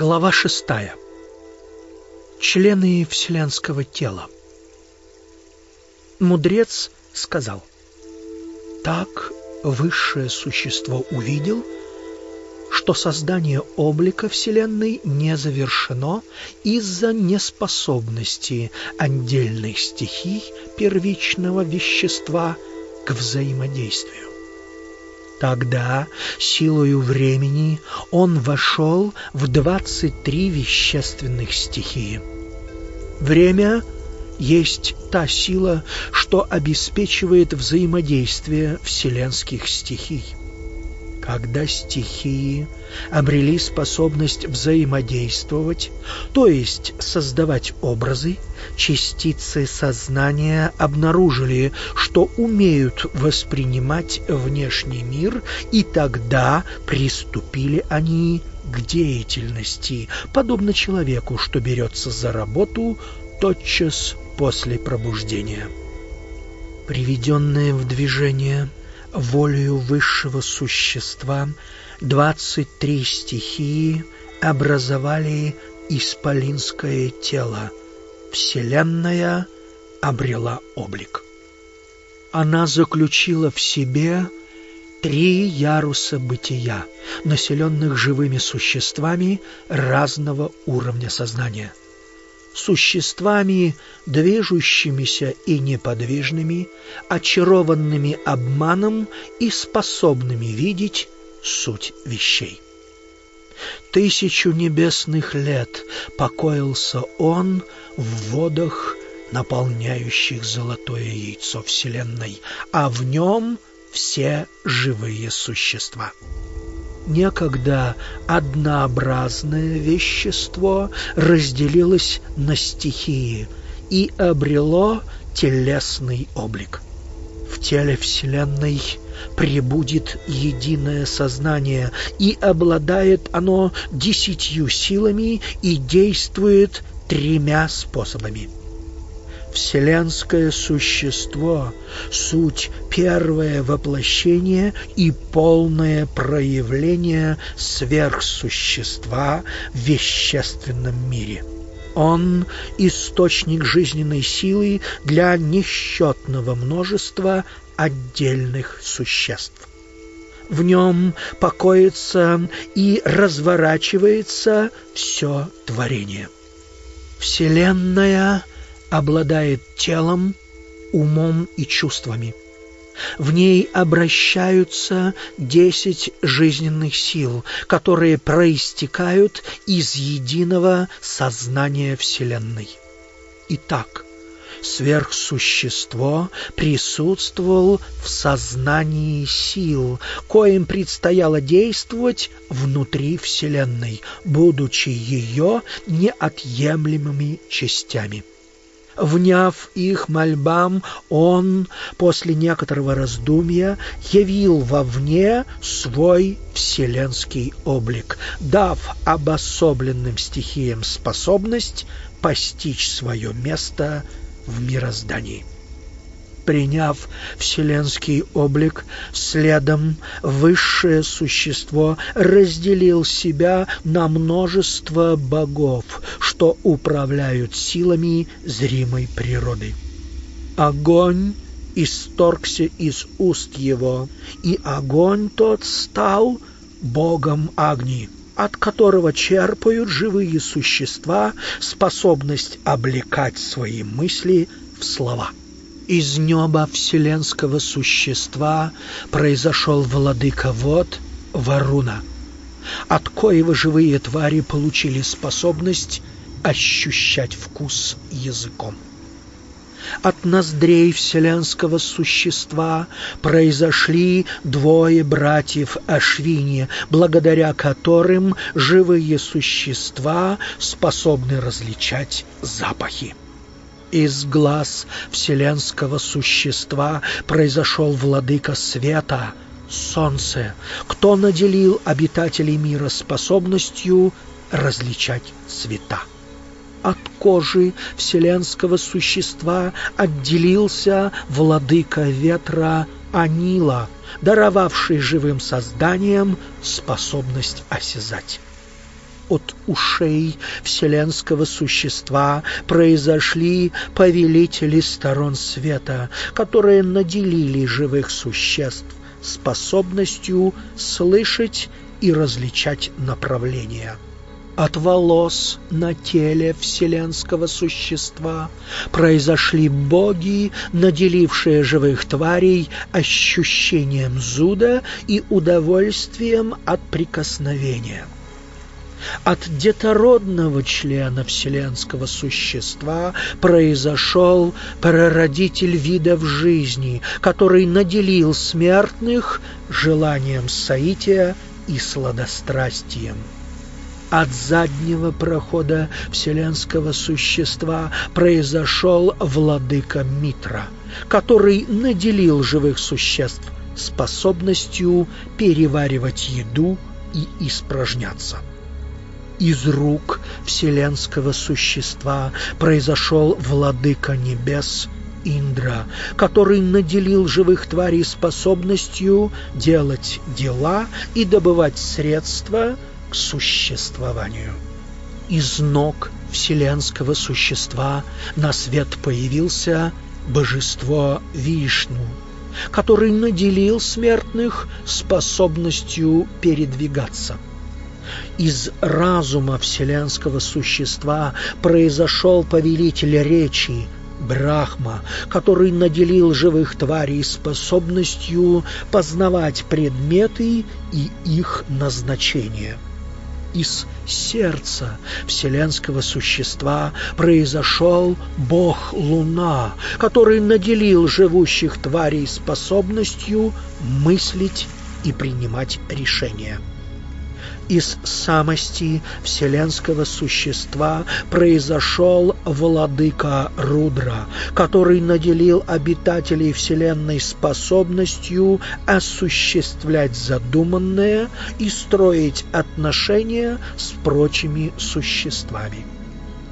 Глава шестая. Члены вселенского тела. Мудрец сказал, «Так высшее существо увидел, что создание облика Вселенной не завершено из-за неспособности отдельных стихий первичного вещества к взаимодействию. Тогда, силою времени, он вошел в 23 вещественных стихии. Время есть та сила, что обеспечивает взаимодействие вселенских стихий. Когда стихии обрели способность взаимодействовать, то есть создавать образы, частицы сознания обнаружили, что умеют воспринимать внешний мир, и тогда приступили они к деятельности, подобно человеку, что берется за работу тотчас после пробуждения. Приведенное в движение волею высшего существа двадцать три стихии образовали исполинское тело. Вселенная обрела облик. Она заключила в себе три яруса бытия, населенных живыми существами разного уровня сознания — существами, движущимися и неподвижными, очарованными обманом и способными видеть суть вещей. Тысячу небесных лет покоился он в водах, наполняющих золотое яйцо Вселенной, а в нем все живые существа некогда однообразное вещество разделилось на стихии и обрело телесный облик. В теле Вселенной прибудет единое сознание, и обладает оно десятью силами и действует тремя способами — вселенское существо, суть первое воплощение и полное проявление сверхсущества в вещественном мире. Он — источник жизненной силы для несчетного множества отдельных существ. В нем покоится и разворачивается все творение. Вселенная — обладает телом, умом и чувствами. В ней обращаются десять жизненных сил, которые проистекают из единого сознания Вселенной. Итак, сверхсущество присутствовал в сознании сил, коим предстояло действовать внутри Вселенной, будучи ее неотъемлемыми частями. Вняв их мольбам, он после некоторого раздумья явил вовне свой вселенский облик, дав обособленным стихиям способность постичь свое место в мироздании приняв вселенский облик, следом высшее существо разделил себя на множество богов, что управляют силами зримой природы. Огонь исторгся из уст его, и огонь тот стал богом Агни, от которого черпают живые существа способность облекать свои мысли в слова. Из неба вселенского существа произошел владыка вод Варуна, от коего живые твари получили способность ощущать вкус языком. От ноздрей вселенского существа произошли двое братьев Ашвини, благодаря которым живые существа способны различать запахи. Из глаз вселенского существа произошел владыка света, солнце, кто наделил обитателей мира способностью различать цвета. От кожи вселенского существа отделился владыка ветра Анила, даровавший живым созданиям способность осязать. От ушей вселенского существа произошли повелители сторон света, которые наделили живых существ способностью слышать и различать направления от волос на теле вселенского существа произошли боги, наделившие живых тварей ощущением зуда и удовольствием от прикосновения. От детородного члена вселенского существа произошел прародитель видов жизни, который наделил смертных желанием соития и сладострастием от заднего прохода вселенского существа произошел владыка Митра, который наделил живых существ способностью переваривать еду и испражняться. Из рук вселенского существа произошел владыка небес Индра, который наделил живых тварей способностью делать дела и добывать средства к существованию. Из ног вселенского существа на свет появился божество Вишну, который наделил смертных способностью передвигаться. Из разума вселенского существа произошел повелитель речи, Брахма, который наделил живых тварей способностью познавать предметы и их назначение – из сердца вселенского существа произошел Бог Луна, который наделил живущих тварей способностью мыслить и принимать решения из самости вселенского существа произошел владыка Рудра, который наделил обитателей вселенной способностью осуществлять задуманное и строить отношения с прочими существами.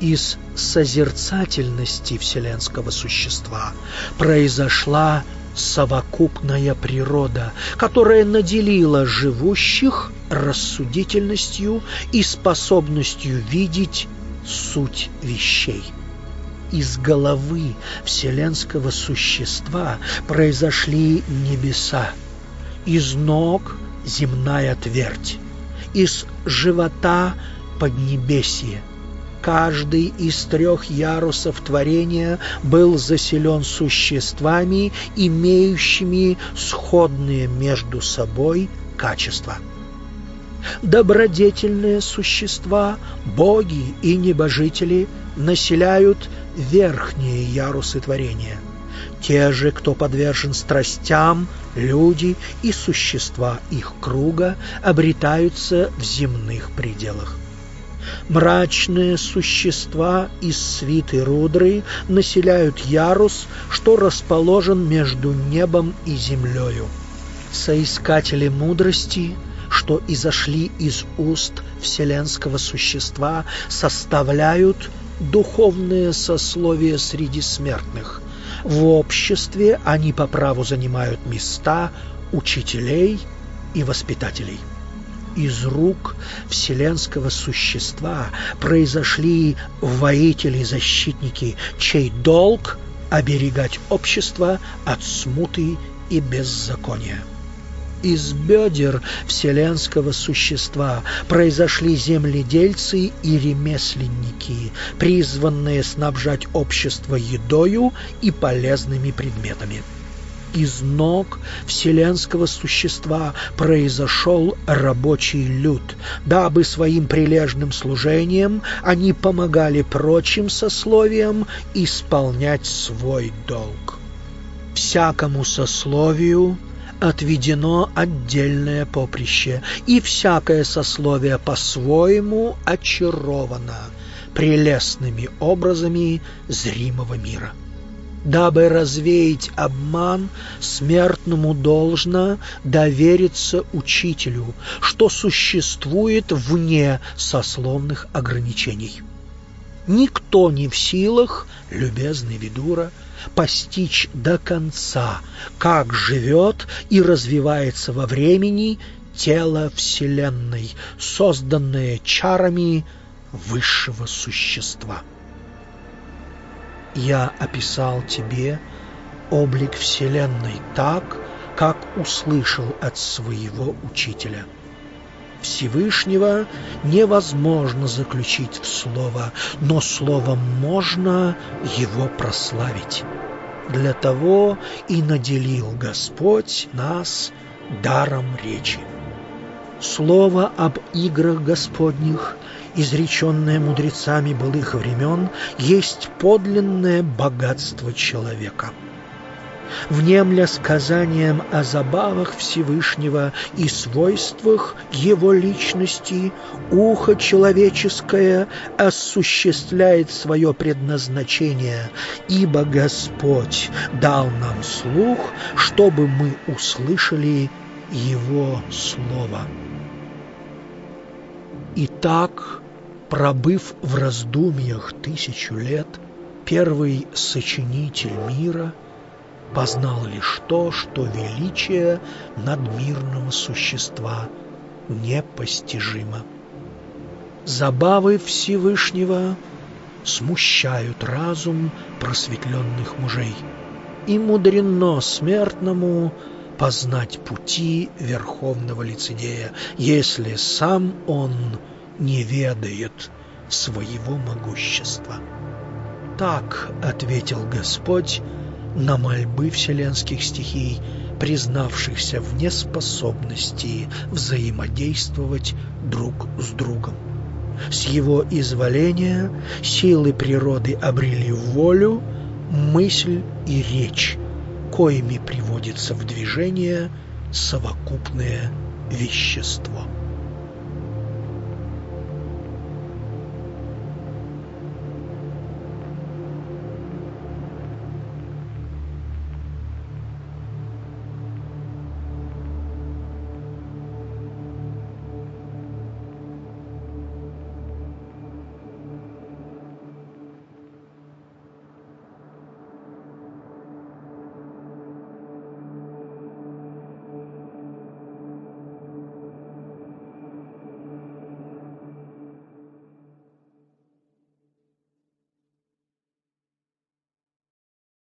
Из созерцательности вселенского существа произошла совокупная природа, которая наделила живущих рассудительностью и способностью видеть суть вещей. Из головы вселенского существа произошли небеса, из ног земная твердь, из живота поднебесье, Каждый из трех ярусов творения был заселен существами, имеющими сходные между собой качества. Добродетельные существа, боги и небожители населяют верхние ярусы творения. Те же, кто подвержен страстям, люди и существа их круга обретаются в земных пределах. Мрачные существа из свиты Рудры населяют ярус, что расположен между небом и землею. Соискатели мудрости, что изошли из уст вселенского существа, составляют духовное сословие среди смертных. В обществе они по праву занимают места учителей и воспитателей из рук вселенского существа произошли воители-защитники, чей долг — оберегать общество от смуты и беззакония. Из бедер вселенского существа. Произошли земледельцы и ремесленники, призванные снабжать общество едою и полезными предметами. Из ног вселенского существа произошел рабочий люд, дабы своим прилежным служением они помогали прочим сословиям исполнять свой долг. Всякому сословию отведено отдельное поприще, и всякое сословие по-своему очаровано прелестными образами зримого мира. Дабы развеять обман, смертному должно довериться учителю, что существует вне сословных ограничений. Никто не в силах, любезный Видура, постичь до конца, как живет и развивается во времени тело Вселенной, созданное чарами высшего существа. Я описал тебе облик Вселенной так, как услышал от своего учителя. Всевышнего невозможно заключить в слово, но словом можно его прославить. Для того и наделил Господь нас даром речи. Слово об играх Господних, изреченное мудрецами былых времен, есть подлинное богатство человека – внемля сказанием о забавах Всевышнего и свойствах Его личности, ухо человеческое осуществляет свое предназначение, ибо Господь дал нам слух, чтобы мы услышали Его Слово. Итак, пробыв в раздумьях тысячу лет, первый сочинитель мира – познал лишь то, что величие надмирного существа непостижимо. Забавы Всевышнего смущают разум просветленных мужей, и мудрено смертному познать пути верховного лицедея, если сам он не ведает своего могущества. Так ответил Господь на мольбы вселенских стихий, признавшихся в неспособности взаимодействовать друг с другом. С его изволения силы природы обрели волю, мысль и речь, коими приводится в движение совокупное вещество.